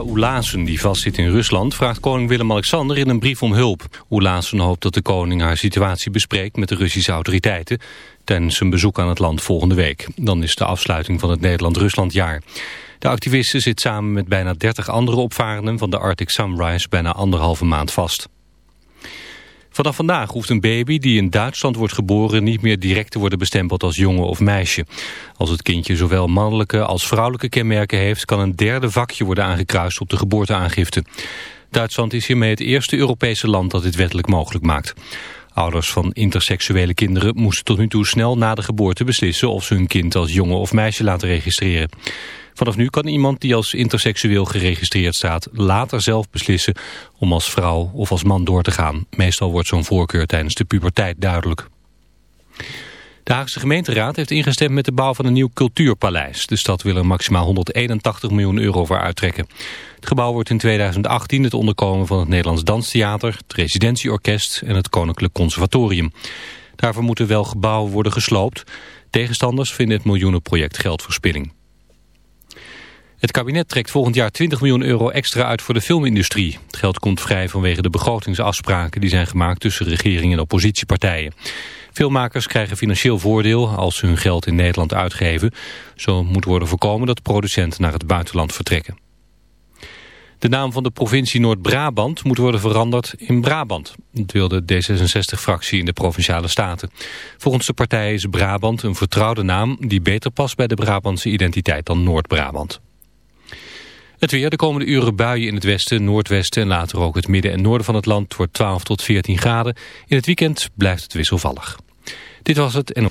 Oelazen, die vastzit in Rusland, vraagt koning Willem-Alexander in een brief om hulp. Oelazen hoopt dat de koning haar situatie bespreekt met de Russische autoriteiten tijdens zijn bezoek aan het land volgende week. Dan is de afsluiting van het Nederland-Ruslandjaar. De activiste zit samen met bijna 30 andere opvarenden van de Arctic Sunrise bijna anderhalve maand vast. Vanaf vandaag hoeft een baby die in Duitsland wordt geboren niet meer direct te worden bestempeld als jongen of meisje. Als het kindje zowel mannelijke als vrouwelijke kenmerken heeft, kan een derde vakje worden aangekruist op de geboorteaangifte. Duitsland is hiermee het eerste Europese land dat dit wettelijk mogelijk maakt. Ouders van interseksuele kinderen moesten tot nu toe snel na de geboorte beslissen of ze hun kind als jongen of meisje laten registreren. Vanaf nu kan iemand die als interseksueel geregistreerd staat later zelf beslissen om als vrouw of als man door te gaan. Meestal wordt zo'n voorkeur tijdens de puberteit duidelijk. De Haagse gemeenteraad heeft ingestemd met de bouw van een nieuw cultuurpaleis. De stad wil er maximaal 181 miljoen euro voor uittrekken. Het gebouw wordt in 2018 het onderkomen van het Nederlands Danstheater, het Residentieorkest en het Koninklijk Conservatorium. Daarvoor moeten wel gebouwen worden gesloopt. Tegenstanders vinden het miljoenenproject geldverspilling. Het kabinet trekt volgend jaar 20 miljoen euro extra uit voor de filmindustrie. Het geld komt vrij vanwege de begrotingsafspraken die zijn gemaakt tussen regering en oppositiepartijen. Filmmakers krijgen financieel voordeel als ze hun geld in Nederland uitgeven. Zo moet worden voorkomen dat producenten naar het buitenland vertrekken. De naam van de provincie Noord-Brabant moet worden veranderd in Brabant. Dat de D66-fractie in de Provinciale Staten. Volgens de partij is Brabant een vertrouwde naam... die beter past bij de Brabantse identiteit dan Noord-Brabant. Het weer, de komende uren buien in het westen, noordwesten en later ook het midden en noorden van het land wordt 12 tot 14 graden. In het weekend blijft het wisselvallig. Dit was het en...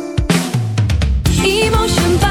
Emotion by Esprit.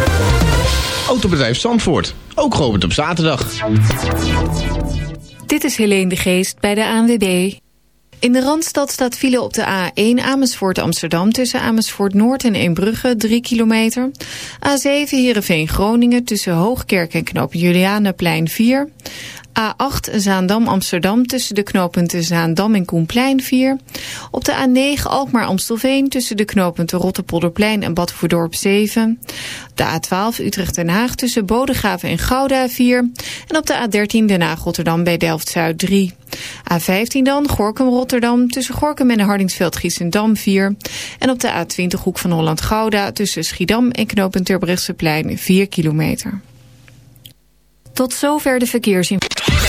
Autobedrijf Zandvoort, ook geopend op zaterdag. Dit is Helene de Geest bij de ANWB. In de Randstad staat file op de A1 Amersfoort Amsterdam... tussen Amersfoort Noord en Eembrugge, 3 kilometer. A7 Heerenveen Groningen tussen Hoogkerk en Knoop Julianaplein 4. A8 Zaandam-Amsterdam tussen de knooppunten Zaandam en Koenplein 4. Op de A9 Alkmaar-Amstelveen tussen de knooppunten Rotterpolderplein en Badvoerdorp 7. De A12 Utrecht-Den Haag tussen Bodegraven en Gouda 4. En op de A13 Den Haag-Rotterdam bij Delft-Zuid 3. A15 dan Gorkum-Rotterdam tussen Gorkum en Hardingsveld-Giessendam 4. En op de A20 Hoek van Holland-Gouda tussen Schiedam en knooppunt Terbrechtseplein 4 kilometer. Tot zover de verkeersinformatie.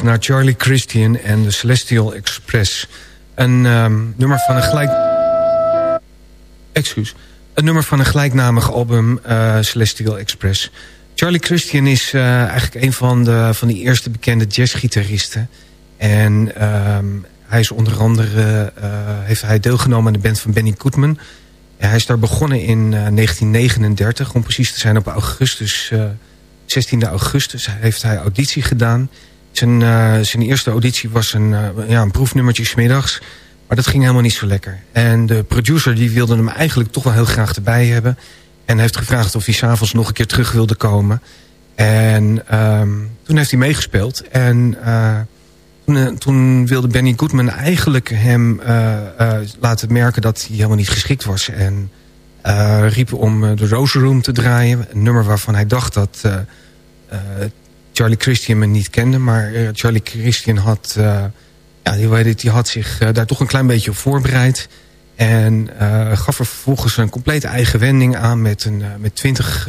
Naar Charlie Christian en de Celestial Express. Een ehm, nummer van een gelijk... Excuus. Een nummer van een gelijknamig album, uh, Celestial Express. Charlie Christian is uh, eigenlijk een van de, van de eerste bekende jazzgitaristen. En um, hij is onder andere uh, heeft hij deelgenomen aan de band van Benny Goodman. hij is daar begonnen in 1939, om precies te zijn op augustus... 16 augustus heeft hij auditie gedaan. Zijn, uh, zijn eerste auditie was een, uh, ja, een proefnummertje smiddags. Maar dat ging helemaal niet zo lekker. En de producer die wilde hem eigenlijk toch wel heel graag erbij hebben. En heeft gevraagd of hij s'avonds nog een keer terug wilde komen. En um, toen heeft hij meegespeeld. En toen, toen, wilde Benny Goodman eigenlijk hem laten merken dat hij helemaal niet geschikt was. En riep om de Rose Room te draaien. Een nummer waarvan hij dacht dat uh, Charlie Christian me niet kende. Maar uh, Charlie Christian had, uh, ja, die, weet het, die had zich daar toch een klein beetje op voorbereid. En gaf er vervolgens een complete eigen wending aan met, een, met 20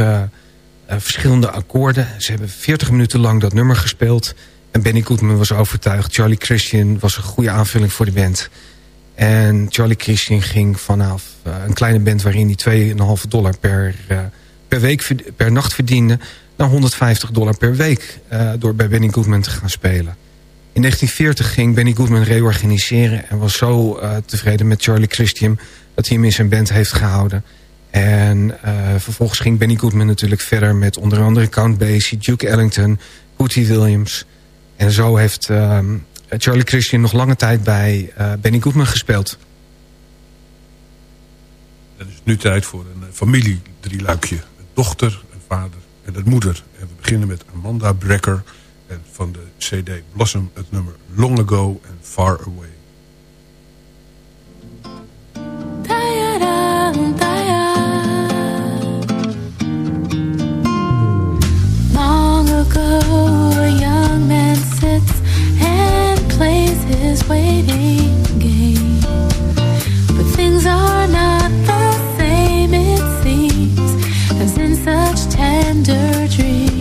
verschillende akkoorden. Ze hebben 40 minuten lang dat nummer gespeeld. En Benny Goodman was overtuigd. Charlie Christian was een goede aanvulling voor de band. En Charlie Christian ging vanaf een kleine band waarin hij 2,5 dollar per, per week per nacht verdiende naar 150 dollar per week uh, door bij Benny Goodman te gaan spelen. In 1940 ging Benny Goodman reorganiseren en was zo uh, tevreden met Charlie Christian dat hij hem in zijn band heeft gehouden. En uh, vervolgens ging Benny Goodman natuurlijk verder met onder andere Count Basie, Duke Ellington, Hootie Williams. En zo heeft Charlie Christian nog lange tijd bij Benny Goodman gespeeld. Het is nu tijd voor een familie drieluikje. Een dochter, een vader en het moeder. En we beginnen met Amanda Brecker en van de CD Blossom het nummer Long Ago and Far Away. Long ago a young man sits and plays his tender dream.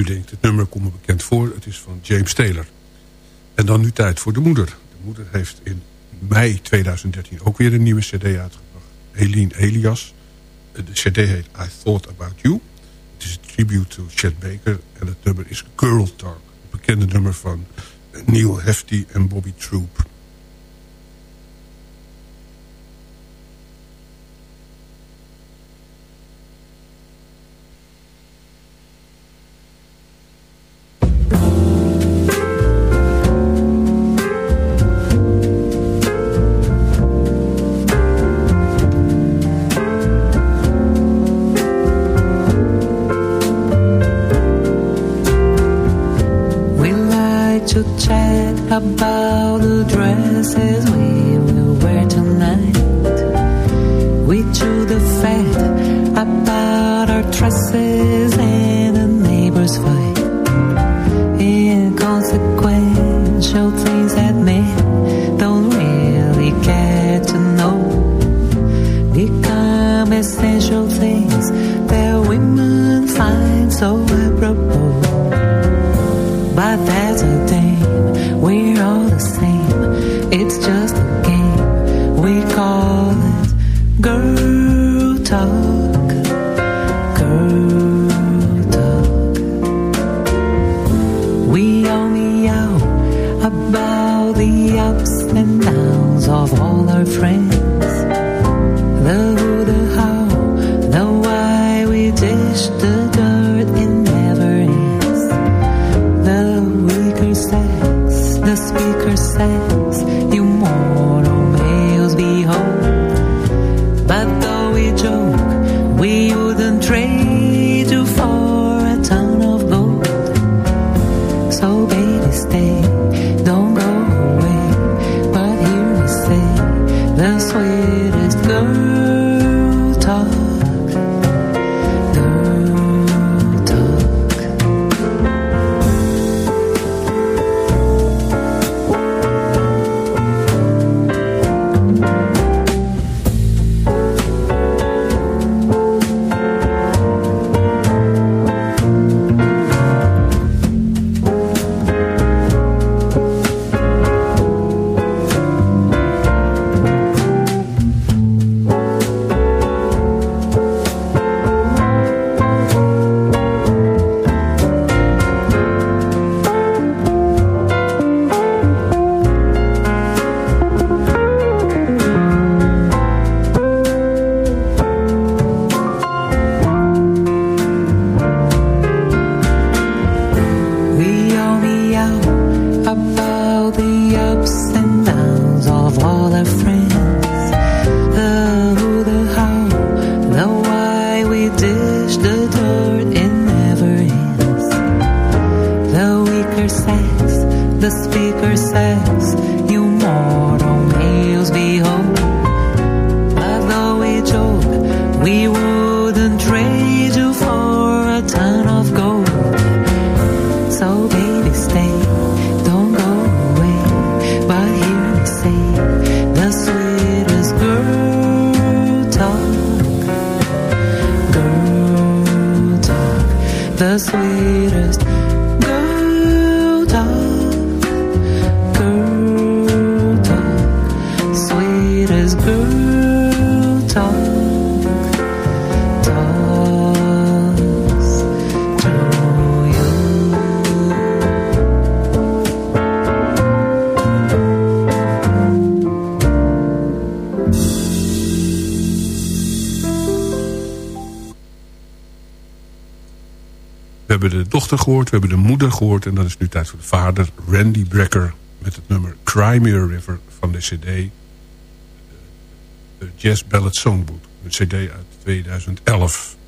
u denkt, het nummer komt me bekend voor. Het is van James Taylor. En dan nu tijd voor de moeder. De moeder heeft in mei 2013 ook weer een nieuwe cd uitgebracht. Helene Elias. Eh, de cd heet I Thought About You. Het is een tribute to Chet Baker. En het nummer is Girl Talk. Het bekende nummer van Neil Hefti en Bobby Troop. 吧。sweet. gehoord, we hebben de moeder gehoord... en dan is nu tijd voor de vader, Randy Brecker... met het nummer Crimea River van de cd... Eh, de Jazz Ballad Songbook. Een cd uit 2011...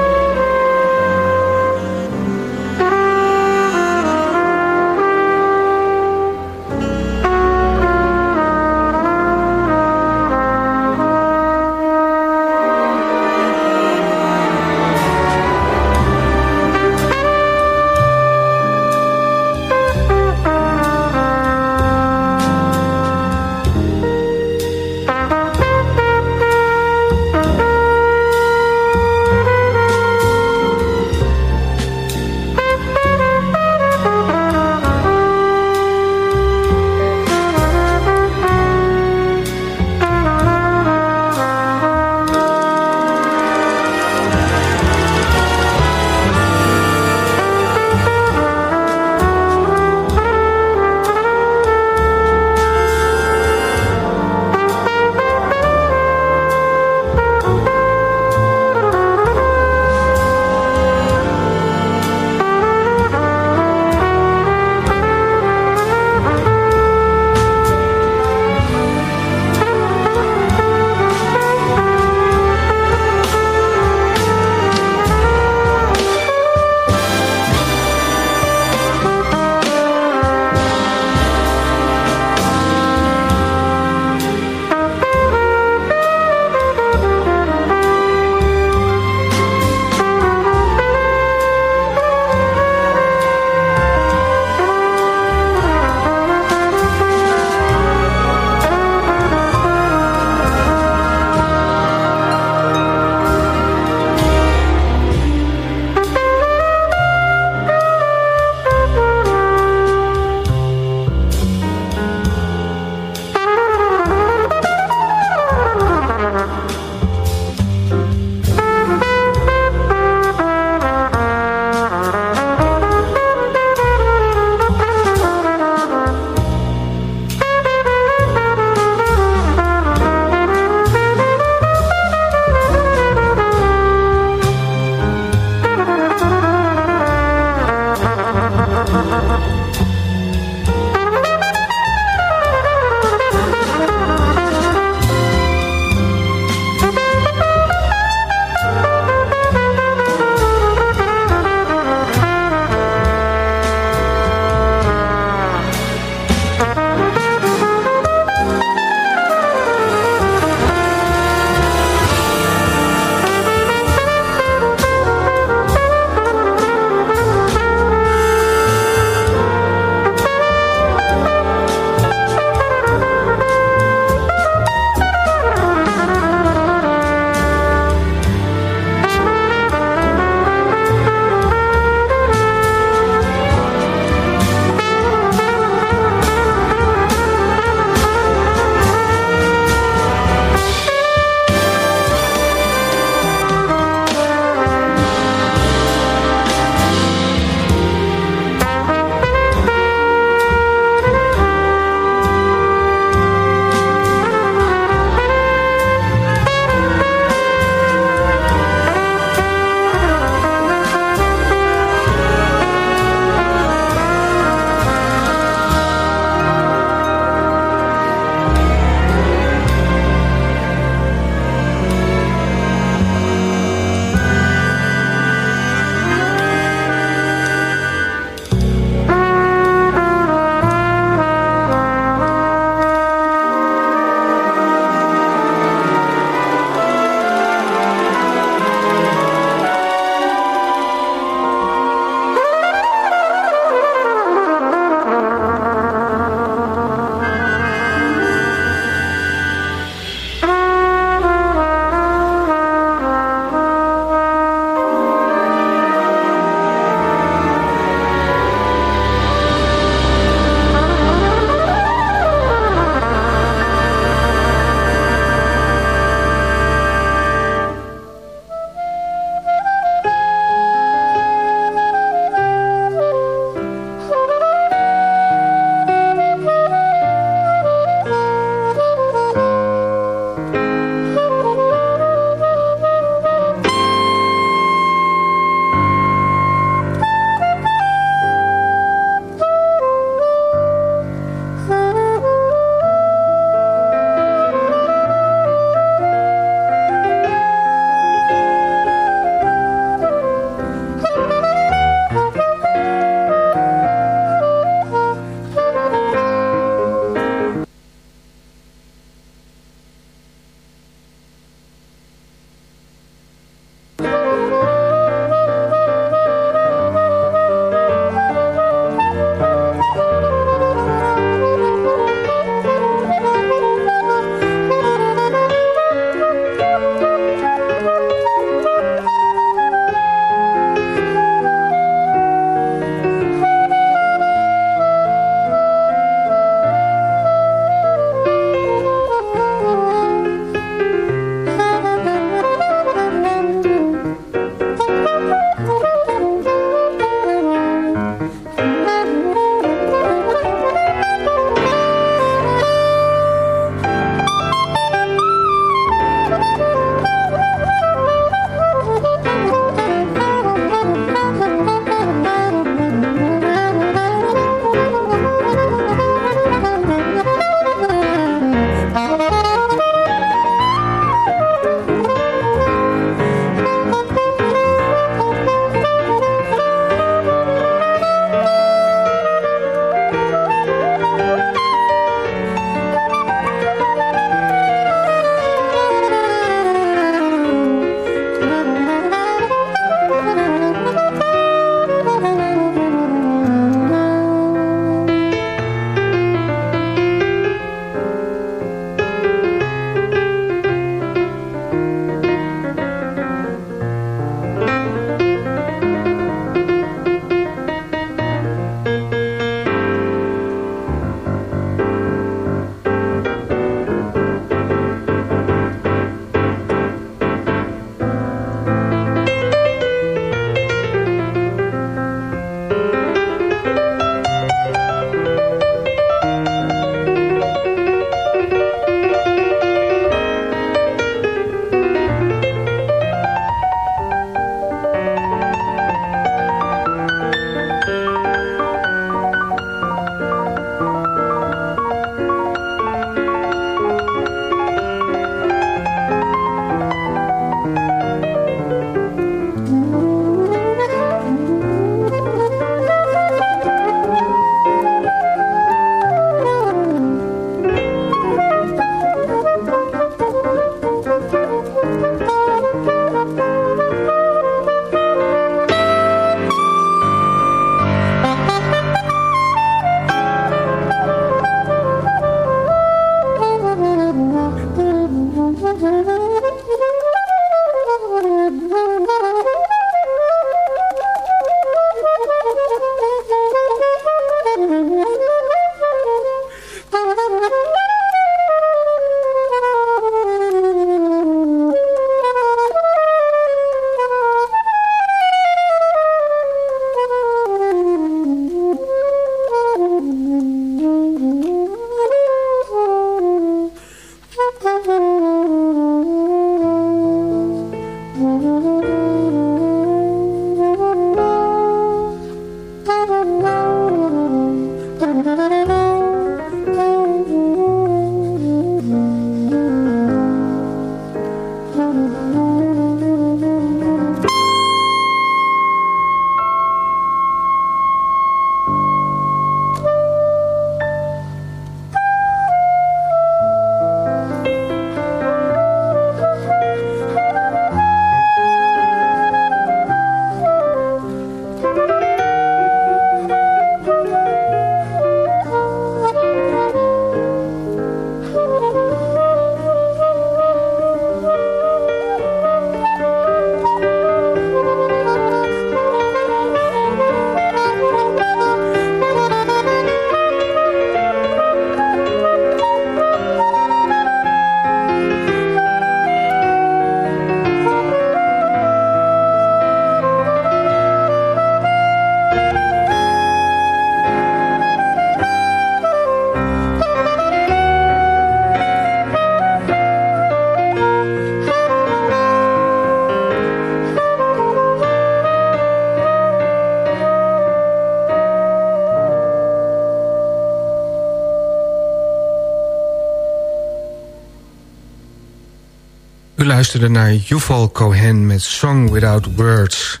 luisterde naar Yuval Cohen met Song Without Words.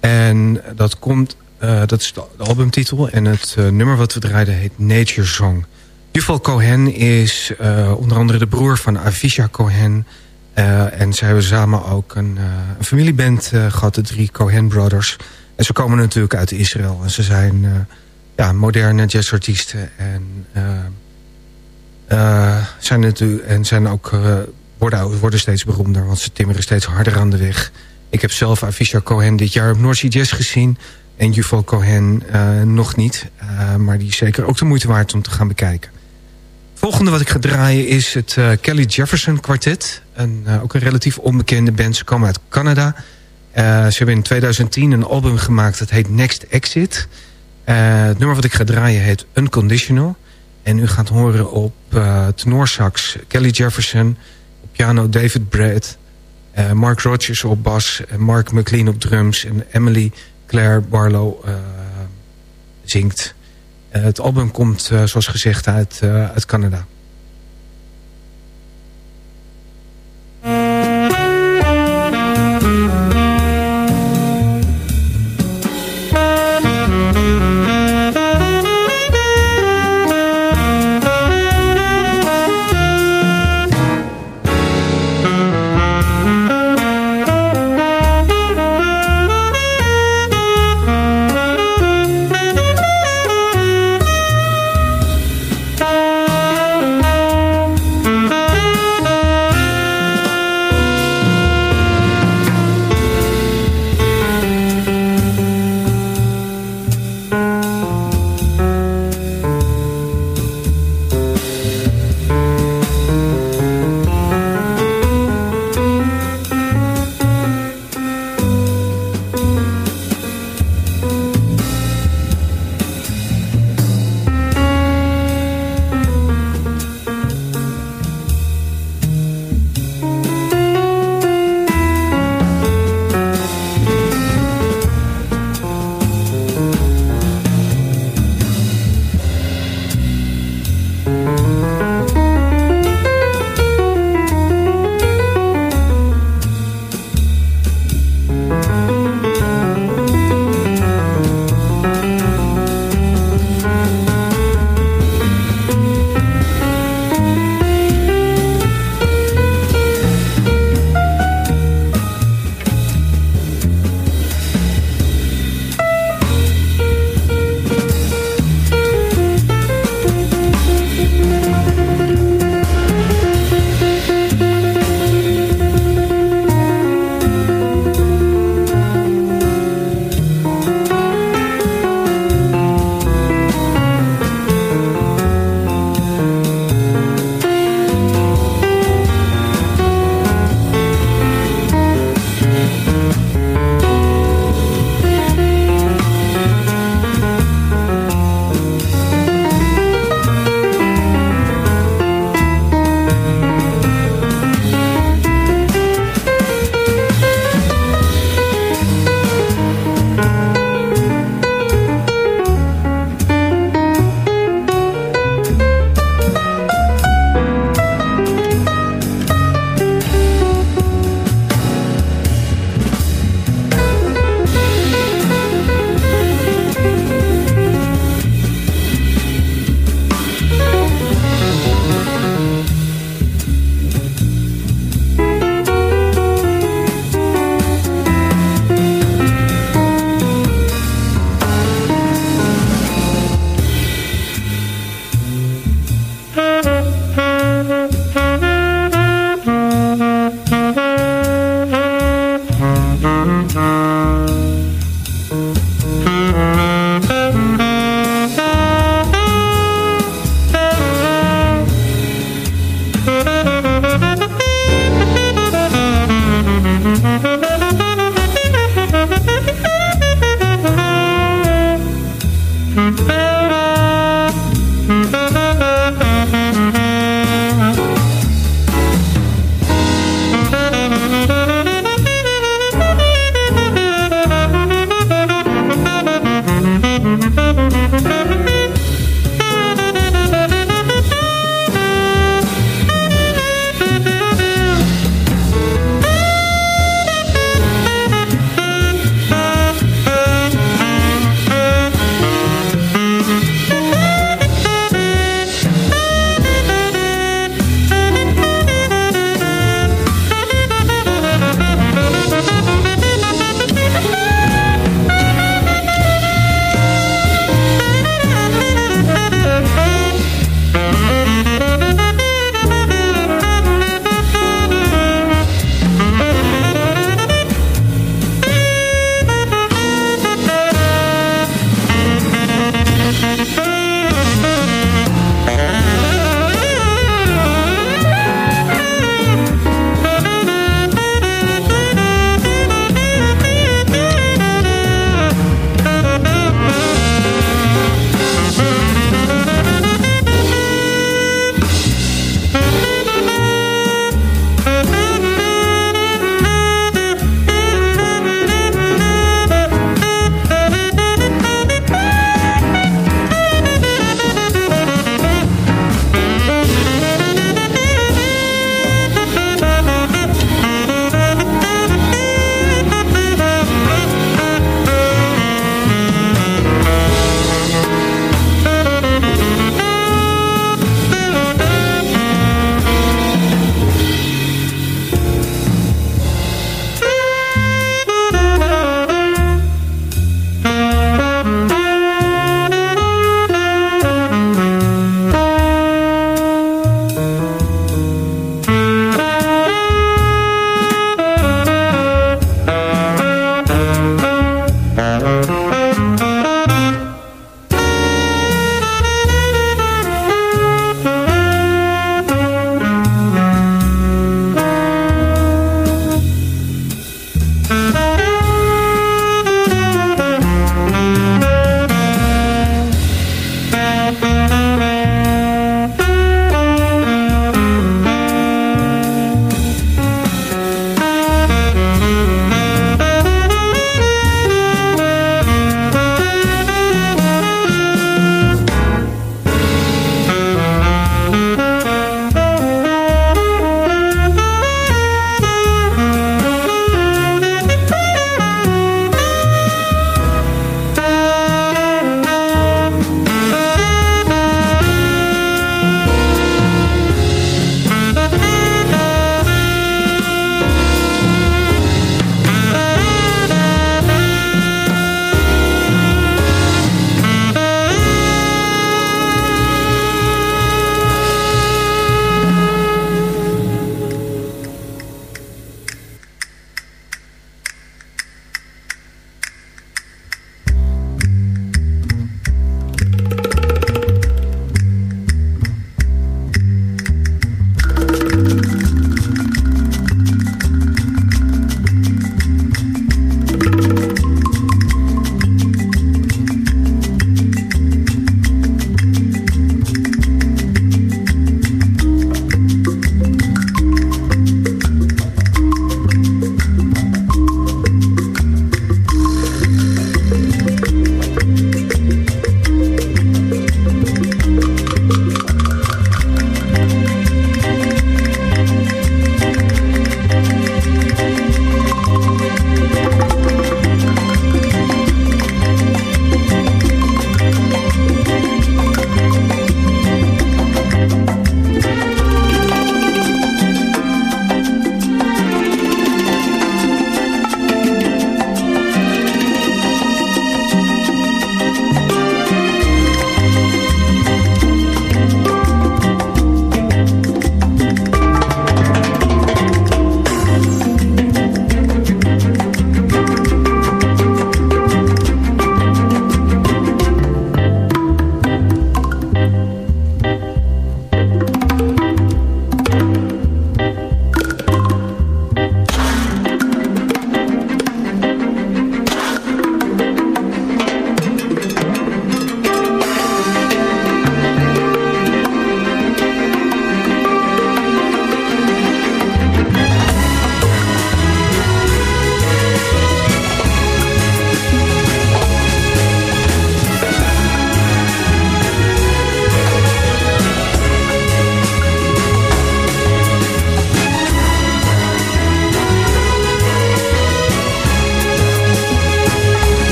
En dat, komt, uh, dat is de albumtitel. En het uh, nummer wat we draaiden heet Nature Song. Yuval Cohen is uh, onder andere de broer van Avisha Cohen. en ze hebben samen ook een, familieband gehad, de drie Cohen Brothers. En ze komen natuurlijk uit Israël. En ze zijn ja, moderne jazzartiesten. En, zijn, en zijn ook worden, steeds beroemder, want ze timmeren steeds harder aan de weg. Ik heb zelf Avisha Cohen dit jaar op North Jazz gezien. En Yuval Cohen uh, nog niet. Uh, maar die is zeker ook de moeite waard om te gaan bekijken. volgende wat ik ga draaien is het uh, Kelly Jefferson Quartet. Een, ook een relatief onbekende band. Ze komen uit Canada. ze hebben in 2010 een album gemaakt. Dat heet Next Exit. het nummer wat ik ga draaien heet Unconditional. En u gaat horen op tenorsax Kelly Jefferson piano David Brett. Uh, Mark Rogers op bas. En Mark McLean op drums. En Emily Claire Barlow uh, zingt. Het album komt, zoals gezegd, uit, uit Canada.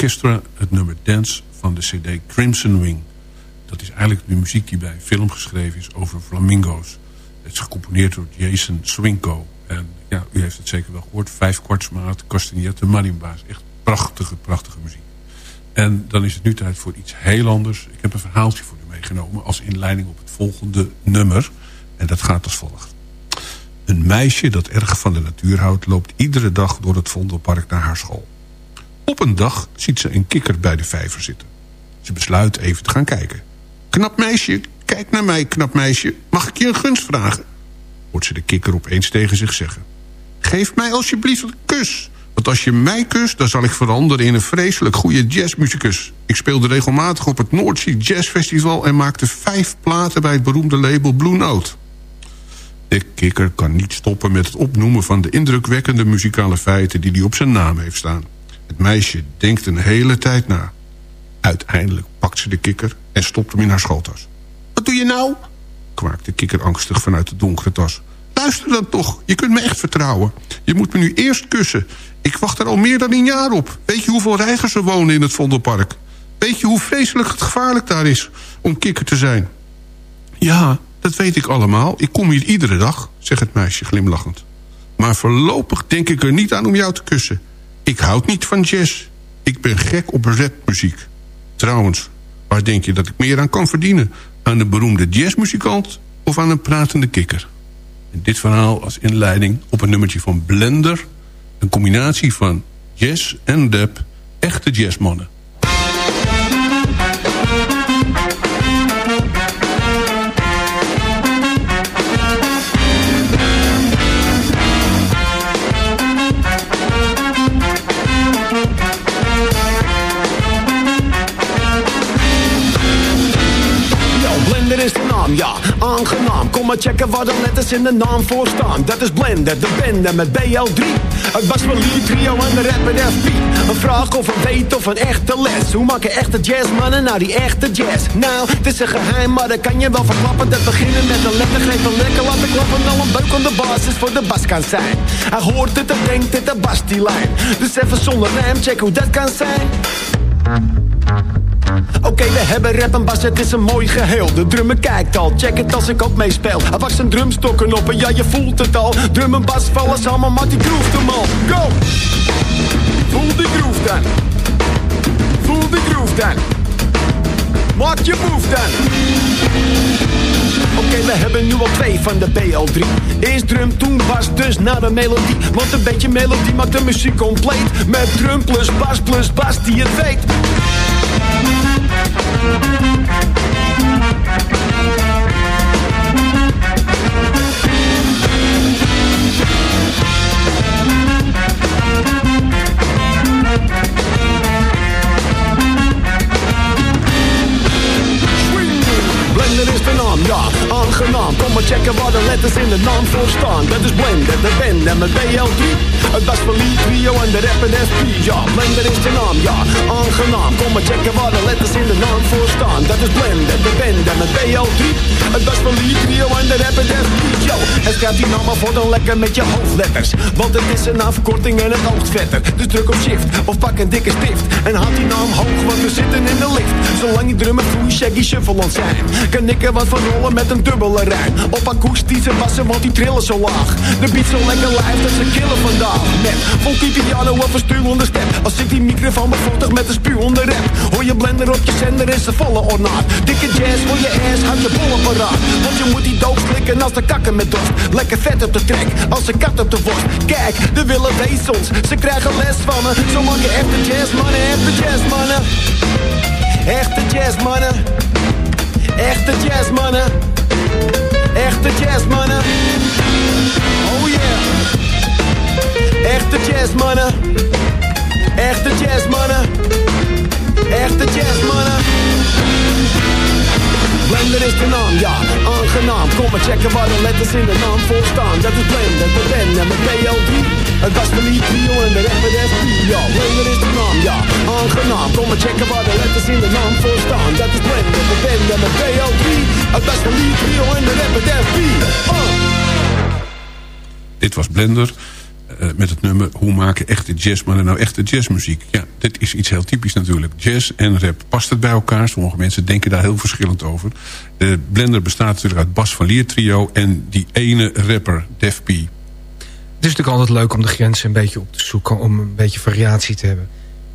Orchestra. Het nummer Dance van de cd Crimson Wing. Dat is eigenlijk de muziek die bij film geschreven is over flamingo's. Het is gecomponeerd door Jason Swinko. En ja, u heeft het zeker wel gehoord. Vijf kwartsmaat, castagnetten, marimba's. Echt prachtige, prachtige muziek. En dan is het nu tijd voor iets heel anders. Ik heb een verhaaltje voor u meegenomen als inleiding op het volgende nummer. En dat gaat als volgt. Een meisje dat erg van de natuur houdt... loopt iedere dag door het Vondelpark naar haar school. Op een dag ziet ze een kikker bij de vijver zitten. Ze besluit even te gaan kijken. Knap meisje, kijk naar mij, knap meisje. Mag ik je een gunst vragen? Hoort ze de kikker opeens tegen zich zeggen. Geef mij alsjeblieft een kus. Want als je mij kust, dan zal ik veranderen in een vreselijk goede jazzmuzikus. Ik speelde regelmatig op het Noordzee Jazz Festival... en maakte vijf platen bij het beroemde label Blue Note. De kikker kan niet stoppen met het opnoemen van de indrukwekkende muzikale feiten... die hij op zijn naam heeft staan. Het meisje denkt een hele tijd na. Uiteindelijk pakt ze de kikker en stopt hem in haar schooltas. Wat doe je nou? kwaakt de kikker angstig vanuit de donkere tas. Luister dan toch, je kunt me echt vertrouwen. Je moet me nu eerst kussen. Ik wacht er al meer dan een jaar op. Weet je hoeveel reigers er wonen in het Vondelpark? Weet je hoe vreselijk het gevaarlijk daar is om kikker te zijn? Ja, dat weet ik allemaal. Ik kom hier iedere dag, zegt het meisje glimlachend. Maar voorlopig denk ik er niet aan om jou te kussen. Ik houd niet van jazz. Ik ben gek op rapmuziek. Trouwens, waar denk je dat ik meer aan kan verdienen? Aan een beroemde jazzmuzikant of aan een pratende kikker? Dit verhaal als inleiding op een nummertje van Blender. Een combinatie van jazz en dub. Echte jazzmannen. Ja, aangenaam. Kom maar checken waar de letters in de naam voor staan. Dat is Blender, de bende met BL3. Het Bas van Lee trio en de rapper FP. Een vraag of een weet of een echte les. Hoe maken echte jazzmannen nou die echte jazz? Nou, het is een geheim, maar dat kan je wel verklappen. Dat beginnen met een lettergreep en lekker laten klappen. Al een beuk aan de basis voor de bas kan zijn. Hij hoort het en denkt het, de bas die lijn. Dus even zonder rijm, check hoe dat kan zijn. Oké, we hebben rap en bas, het is een mooi geheel. De drummer kijkt al, check het als ik ook meespeel. Hij pakt zijn drumstokken op en ja, je voelt het al. Drum en bas vallen samen, maar die groove hem al. Go! Voel die groove dan. Voel die groove dan. Maak je move dan. Oké, we hebben nu al twee van de BL3. Eerst drum, toen bas, dus naar de melodie. Want een beetje melodie maakt de muziek compleet. Met drum plus bas plus bas die het weet. フフフフ。Ja, aangenaam. Kom maar checken waar de letters in de naam voor staan. Dat is Blender, de band en met BL3. Het Bas van Lee trio en de rapper SP. Ja, Blender is de naam, ja, aangenaam. Kom maar checken waar de letters in de naam voor staan. Dat is Blender, de band en met BL3. Het Bas van Lee trio en de rapper SP. Yo, en schrijf die naam maar voor dan lekker met je hoofdletters. Want het is een afkorting en het oogt vetter. Dus druk op shift of pak een dikke stift. En haal die naam hoog, want we zitten in de lift. Zolang die drummer goeie shaggy shuffle aan zijn. Kan ik er wat van rollen met een dubbele rijn. Op akoestische bassen, want die trillen zo laag. De beat zo lekker live dat ze killen vandaag. Met funky piano of een stuwende step. Als ik die microfoon bevochtig met een spuwende rap. Hoor je blender op je zender is de volle ornaat. Dikke jazz voor je ass, houd je bollen paraat. Want je moet die dood slikken als de kakken met dorst. Lekker vet op de trek, als een kat op de worst. Kijk, de willen wezels, ze krijgen les van me. Zo maken echte jazzmannen, echte jazzmannen. Echte jazzmannen. Echte jazzmannen. Echte jazzmannen. Oh yeah. Echte jazzmannen. Echte jazzmannen. Echte jazzmannen. Blender is de naam, ja, aangenaam. Kom maar checken waar de letters in de naam voor staan. Dat is Blender, de Ben en mijn BL3. Het was de Lee Trio en de rapper SP. Ja, Blender is de naam, ja, aangenaam. Kom maar checken waar de letters in de naam voor staan. Dat is Blender, de Ben en mijn BL3. Het was de Lee Trio en de rapper SP. Uh. Dit was Blender. Eh, met het nummer... hoe maken echte jazzmannen nou echte jazzmuziek? Ja, dit is iets heel typisch natuurlijk. Jazz en rap, past het bij elkaar? Sommige mensen denken daar heel verschillend over. De blender bestaat natuurlijk uit Bas van Lier trio... en die ene rapper, Def P. Het is natuurlijk altijd leuk om de grenzen een beetje op te zoeken... om een beetje variatie te hebben.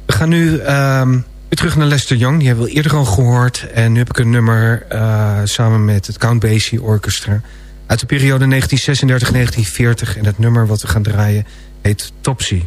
We gaan nu ehm, weer terug naar Lester Young. Die hebben we eerder al gehoord. En nu heb ik een nummer eh, samen met het Count Basie Orchestra... uit de periode 1936-1940. En het nummer wat we gaan draaien heet Topsy.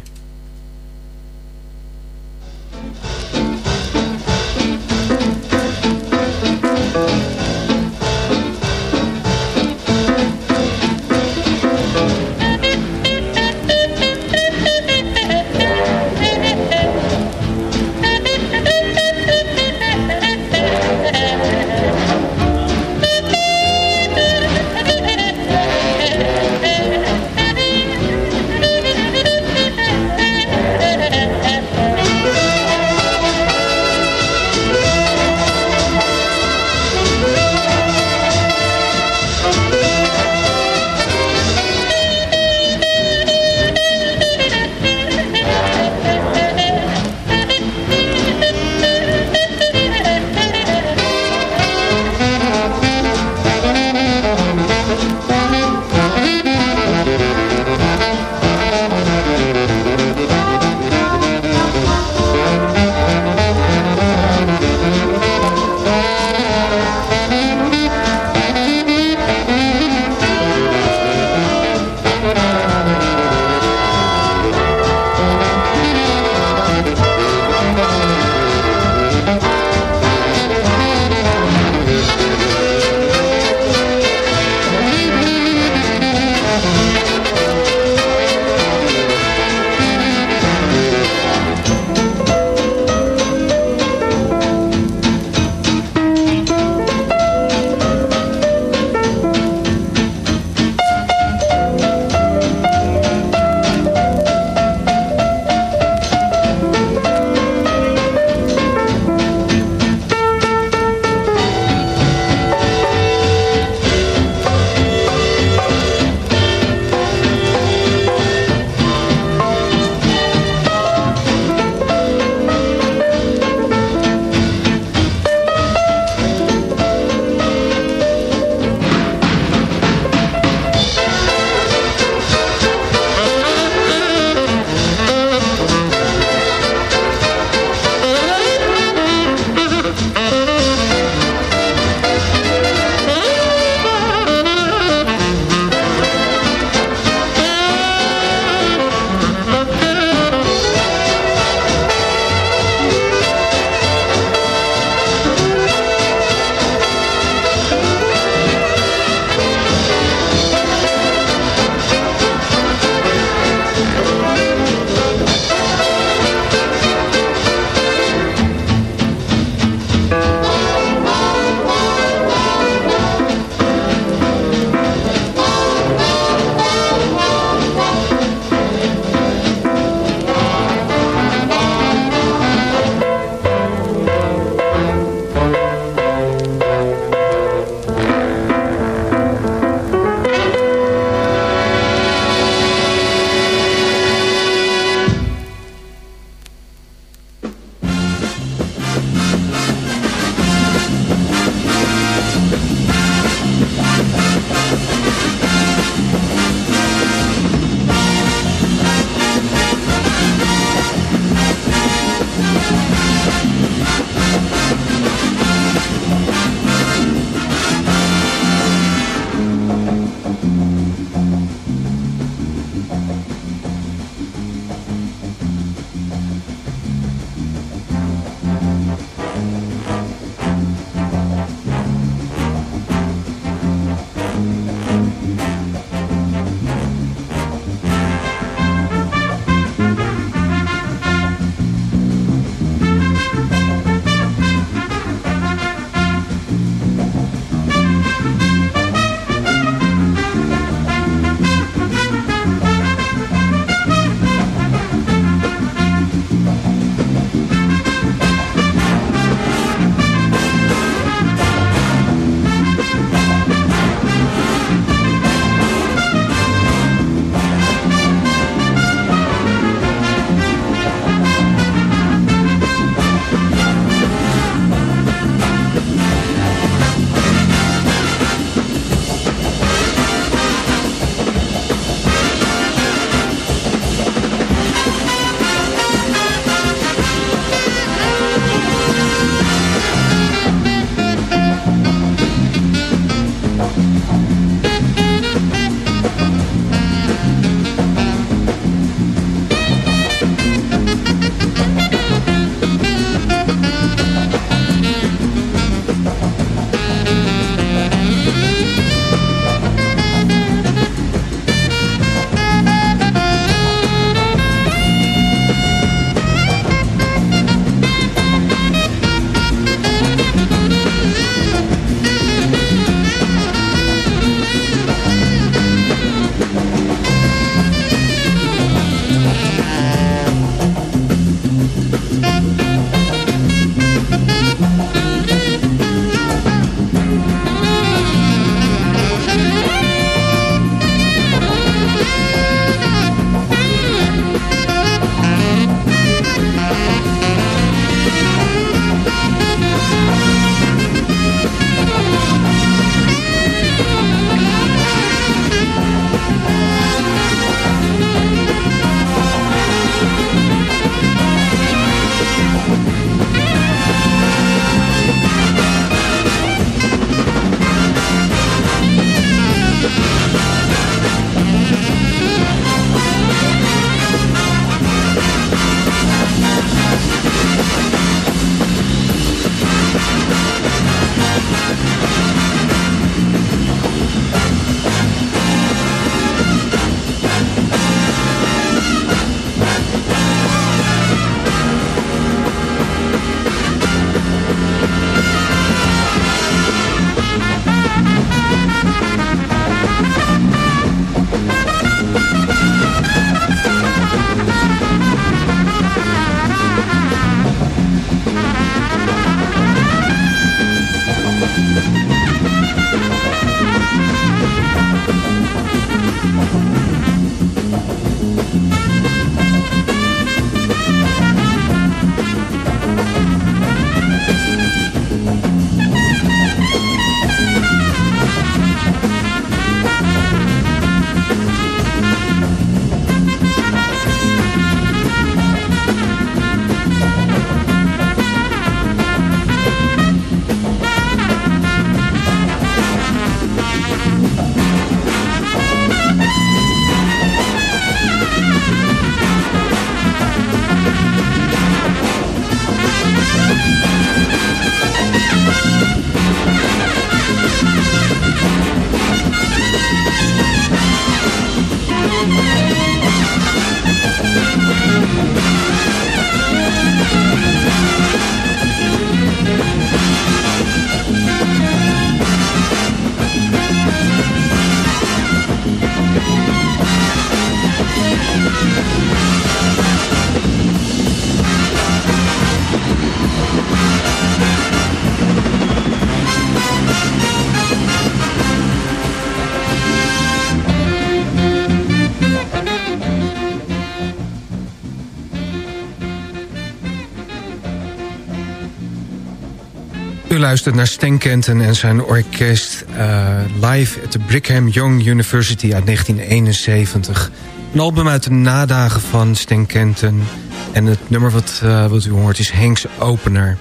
U luistert naar Stan Kenton en zijn orkest uh, live at the Brigham Young University uit 1971. Een album uit de nadagen van Stan Kenton. En het nummer wat, uh, wat u hoort is Hank's Opener.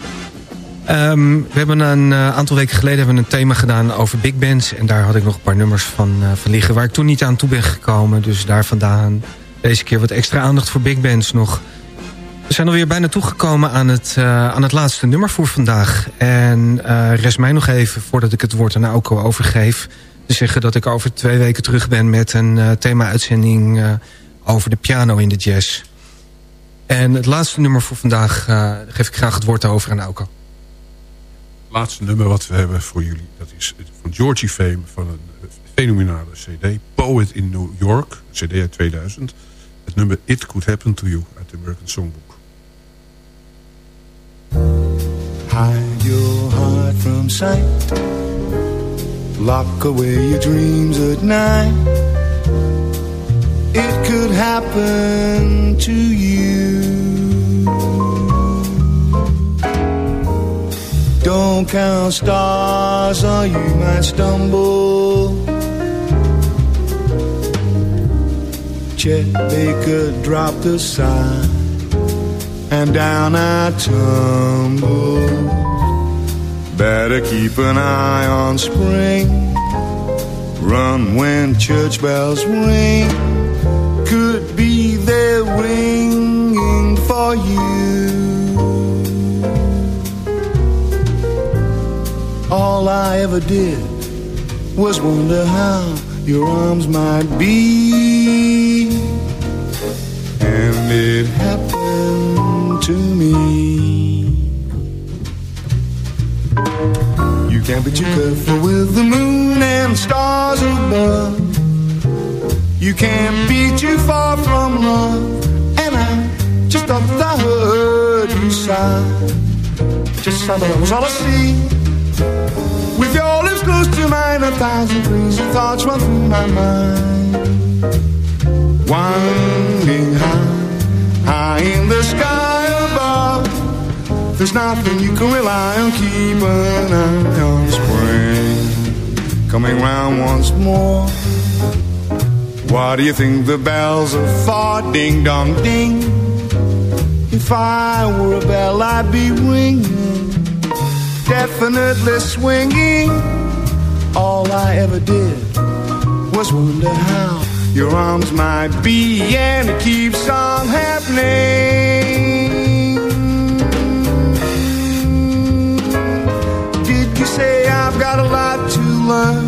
Um, we hebben een uh, aantal weken geleden hebben we een thema gedaan over big bands. En daar had ik nog een paar nummers van, van liggen waar ik toen niet aan toe ben gekomen. Dus daar vandaan deze keer wat extra aandacht voor big bands nog... We zijn alweer bijna toegekomen aan het, uh, aan het laatste nummer voor vandaag. En uh, rest mij nog even, voordat ik het woord aan Auko overgeef... te zeggen dat ik over twee weken terug ben met een uh, thema-uitzending... over de piano in de jazz. En het laatste nummer voor vandaag geef ik graag het woord over aan Auko. Het laatste nummer wat we hebben voor jullie... dat is van Georgie Fame van een fenomenale cd. Poet in New York, cd uit 2000. Het nummer It Could Happen To You uit de American Songbook. Hide your heart from sight. Lock away your dreams at night. It could happen to you. Don't count stars or you might stumble. Chet Baker dropped a sign and down I tumble. Better keep an eye on spring. Run when church bells ring. Could be there ringing for you. All I ever did was wonder how your arms might be. And it happened to me. You can't be too careful with the moon and stars above. You can't be too far from love. And I just thought I heard you sigh. Just thought that was all I see. With your lips close to mine, a thousand crazy thoughts run through my mind. Winding high, high in the sky. There's nothing you can rely on, keep an eye on spring. Coming round once more. Why do you think the bells are for? Ding dong ding. If I were a bell, I'd be ringing, definitely swinging. All I ever did was wonder how your arms might be, and it keeps on happening. love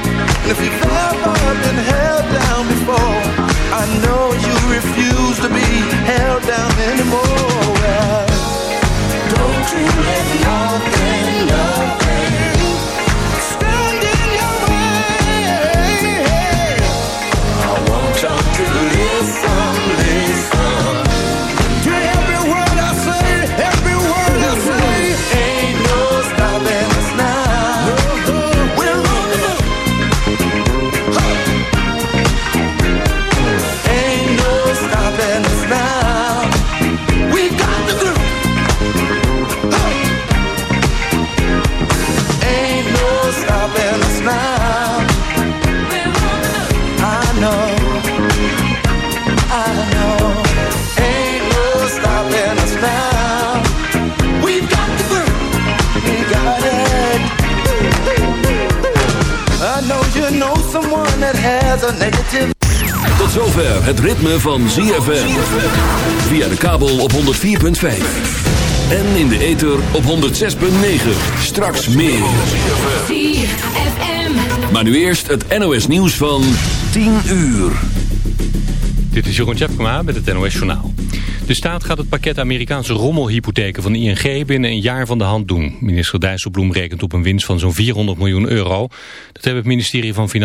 And if you've ever been held down before, I know you refuse to be held down anymore. Well, don't you let nothing, nothing Tot zover het ritme van ZFM. Via de kabel op 104.5. En in de ether op 106.9. Straks meer. Maar nu eerst het NOS nieuws van 10 uur. Dit is Jeroen Tjepkema met het NOS Journaal. De staat gaat het pakket Amerikaanse rommelhypotheken van ING binnen een jaar van de hand doen. Minister Dijsselbloem rekent op een winst van zo'n 400 miljoen euro. Dat heeft het ministerie van Financiën